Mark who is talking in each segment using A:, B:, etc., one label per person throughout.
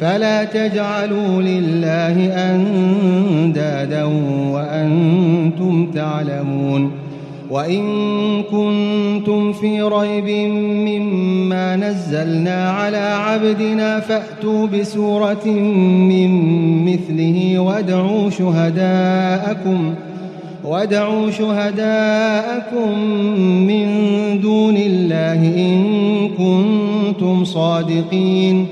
A: فلا تجعلوا لله أندادا وأنتم تعلمون وإن كنتم في ريب مما نزلنا على عبدنا فأتوا بسورة من مثله وادعوا شهداءكم وادعوا شهداءكم من دون الله إن كنتم صادقين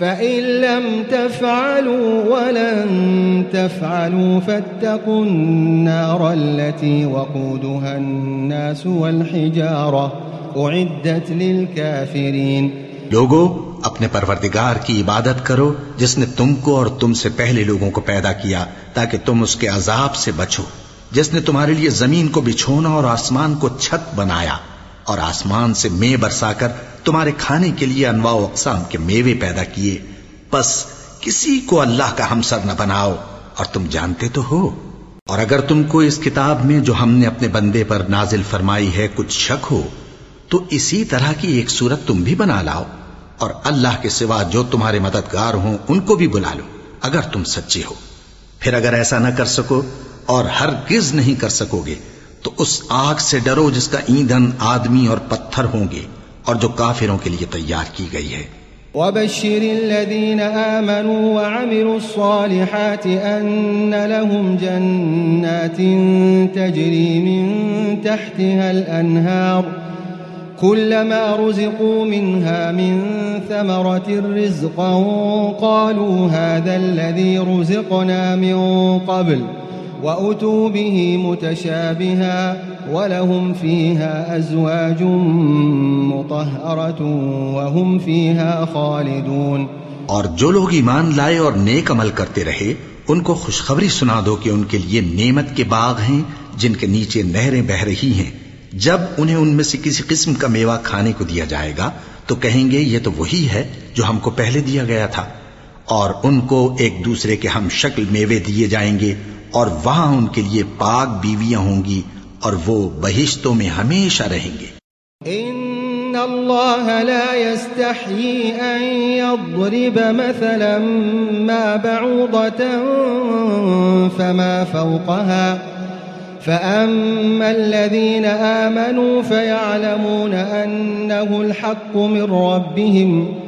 A: فإن لم تفعلوا ولن تفعلوا فاتقوا النار التي وقودها الناس والحجارة أعدت للكافرين
B: لوگو، اپنے پروردگار کی عبادت کرو جس نے تم کو اور تم سے پہلے لوگوں کو پیدا کیا، تاکہ تم اس کے عذاب سے بچو، جس نے تمہارے لیے زمین کو بچھونا اور آسمان کو چھت بنایا، اور آسمان سے میں برسا کر تمہارے کھانے کے لیے انواع و اقسام کے میوے پیدا کیے۔ بس کسی کو اللہ کا ہمسر نہ بناؤ۔ اور تم جانتے تو ہو۔ اور اگر تم کو اس کتاب میں جو ہم نے اپنے بندے پر نازل فرمائی ہے کچھ شک ہو، تو اسی طرح کی ایک صورت تم بھی بنا لاؤ۔ اور اللہ کے سوا جو تمہارے مددگار ہوں، ان کو بھی بلا لو، اگر تم سچے ہو۔ پھر اگر ایسا نہ کر سکو اور ہر گز نہیں کر سکو گے، تو اس آگ سے ڈرو جس کا ایندھن آدمی اور پتھر ہوں گے۔ اور جو کافروں کے لیے تیار کی گئی ہے۔
A: وبشر الذين آمنوا وعملوا الصالحات أن لهم جنات تجري من تحتها الأنهار كلما رزقوا منها من ثمرة رزقا قالوا هذا الذي رزقنا من قبل وأتوا به متشابها ولهم فيها أزواج مطهرة وهم فيها خالدون
B: اور جو لوگ ایمان لائے اور نیک عمل کرتے رہے، ان کو خوشخبری سنا دو کہ ان کے لیے نعمت کے باغ ہیں، جن کے نیچے نہریں بہ رہی ہیں۔ جب انہیں ان میں سے کسی قسم کا میوہ کھانے کو دیا جائے گا، تو کہیں گے، یہ تو وہی ہے جو ہم کو پہلے دیا گیا تھا۔ اور ان کو ایک دوسرے کے ہم شکل میوے دیے جائیں گے اور وہاں ان کے لیے پاک بیویاں ہوں گی اور وہ بہشتوں میں ہمیشہ رہیں گے۔
A: ان اللہ لا يستحيي ان يضرب مثلا ما بعوضة فما فوقها۔ فأما الذين آمنوا فيعلمون أنه الحق من ربهم۔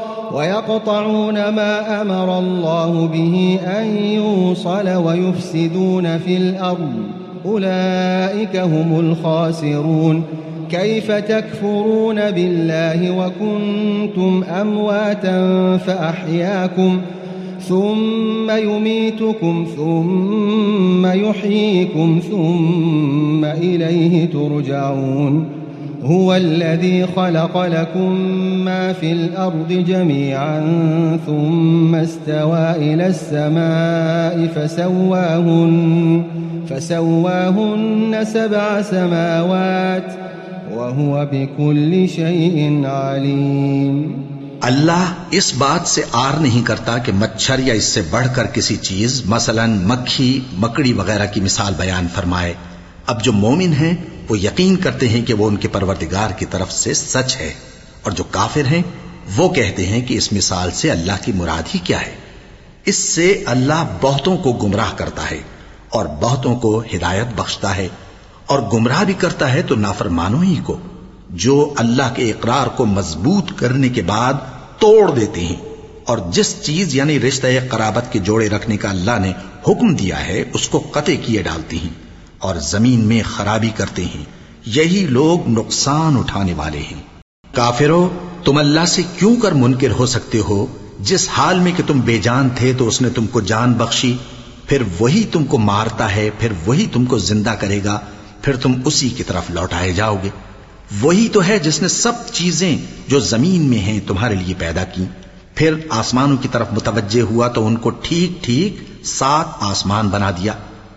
A: ويقطعون ما أمر الله به أن يوصل ويفسدون في الأرض. أولئك هم الخاسرون. كيف تكفرون بالله وكنتم أمواتا فأحياكم ثم يميتكم ثم يحييكم ثم إليه ترجعون. هو الذي خلق لكم ما في الأرض جميعا ثم استوى إلى السماء فسواهن, فسواهن سبع سماوات وهو بكل شيء عليم
B: اللہ اس بات سے آر نہیں کرتا کہ مچھر یا اس سے بڑھ کر کسی چیز مثلا مکھی مکڑی وغیرہ کی مثال بیان فرمائے۔ اب جو مومن ہیں وہ یقین کرتے ہیں کہ وہ ان کے پروردگار کی طرف سے سچ ہے اور جو کافر ہیں، وہ کہتے ہیں کہ اس مثال سے اللہ کی مراد ہی کیا ہے۔ اس سے اللہ بہتوں کو گمراہ کرتا ہے اور بہتوں کو ہدایت بخشتا ہے اور گمراہ بھی کرتا ہے تو نافرمانوں ہی کو، جو اللہ کے اقرار کو مضبوط کرنے کے بعد توڑ دیتے ہیں۔ اور جس چیز یعنی رشتہ قرابت کے جوڑے رکھنے کا اللہ نے حکم دیا ہے، اس کو قطع کیے ڈالتی ہیں۔ اور زمین میں خرابی کرتے ہیں۔ یہی لوگ نقصان اٹھانے والے ہیں۔ کافرو، تم اللہ سے کیوں کر منکر ہو سکتے ہو؟ جس حال میں کہ تم بے جان تھے تو اس نے تم کو جان بخشی۔ پھر وہی تم کو مارتا ہے، پھر وہی تم کو زندہ کرے گا۔ پھر تم اسی کی طرف لوٹائے جاؤ گے۔ وہی تو ہے جس نے سب چیزیں جو زمین میں ہیں تمہارے لیے پیدا کی پھر آسمانوں کی طرف متوجہ ہوا تو ان کو ٹھیک ٹھیک سات آسمان بنا دیا۔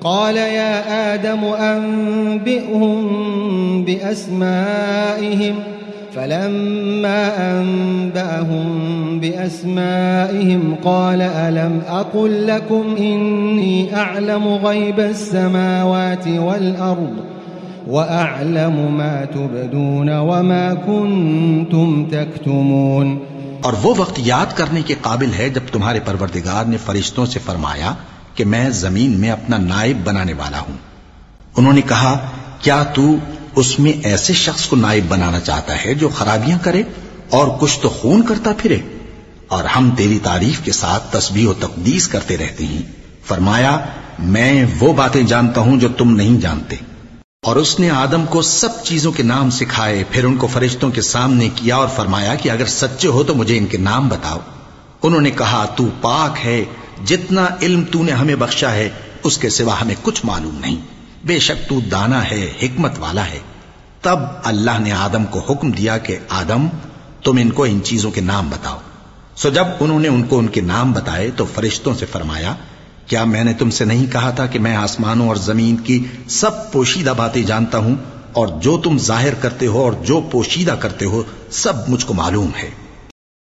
A: قال يا آدم أنبئهم بأسمائهم. فلما أنبأهم بأسمائهم قال ألم أقل لكم إني أعلم غيب السماوات والأرض وأعلم ما تبدون وما كنتم تكتمون.
B: اور وہ وقت یاد کرنے کے قابل ہے جب تمہارے پروردگار نے فرشتوں سے فرمایا کہ میں زمین میں اپنا نائب بنانے والا ہوں۔ انہوں نے کہا، کیا تو اس میں ایسے شخص کو نائب بنانا چاہتا ہے جو خرابیاں کرے اور کچھ تو خون کرتا پھرے؟ اور ہم تیری تعریف کے ساتھ تسبیح و تقدیس کرتے رہتے ہیں۔ فرمایا، میں وہ باتیں جانتا ہوں جو تم نہیں جانتے۔ اور اس نے آدم کو سب چیزوں کے نام سکھائے، پھر ان کو فرشتوں کے سامنے کیا اور فرمایا کہ اگر سچے ہو تو مجھے ان کے نام بتاؤ۔ انہوں نے کہا، تو پاک ہے جتنا علم تو نے ہمیں بخشا ہے، اس کے سوا ہمیں کچھ معلوم نہیں۔ بے شک تو دانا ہے، حکمت والا ہے۔ تب اللہ نے آدم کو حکم دیا کہ، آدم، تم ان کو ان چیزوں کے نام بتاؤ۔ سو جب انہوں نے ان کو ان کے نام بتائے تو فرشتوں سے فرمایا، کیا میں نے تم سے نہیں کہا تھا کہ میں آسمانوں اور زمین کی سب پوشیدہ باتیں جانتا ہوں؟ اور جو تم ظاہر کرتے ہو اور جو پوشیدہ کرتے ہو، سب مجھ کو معلوم ہے۔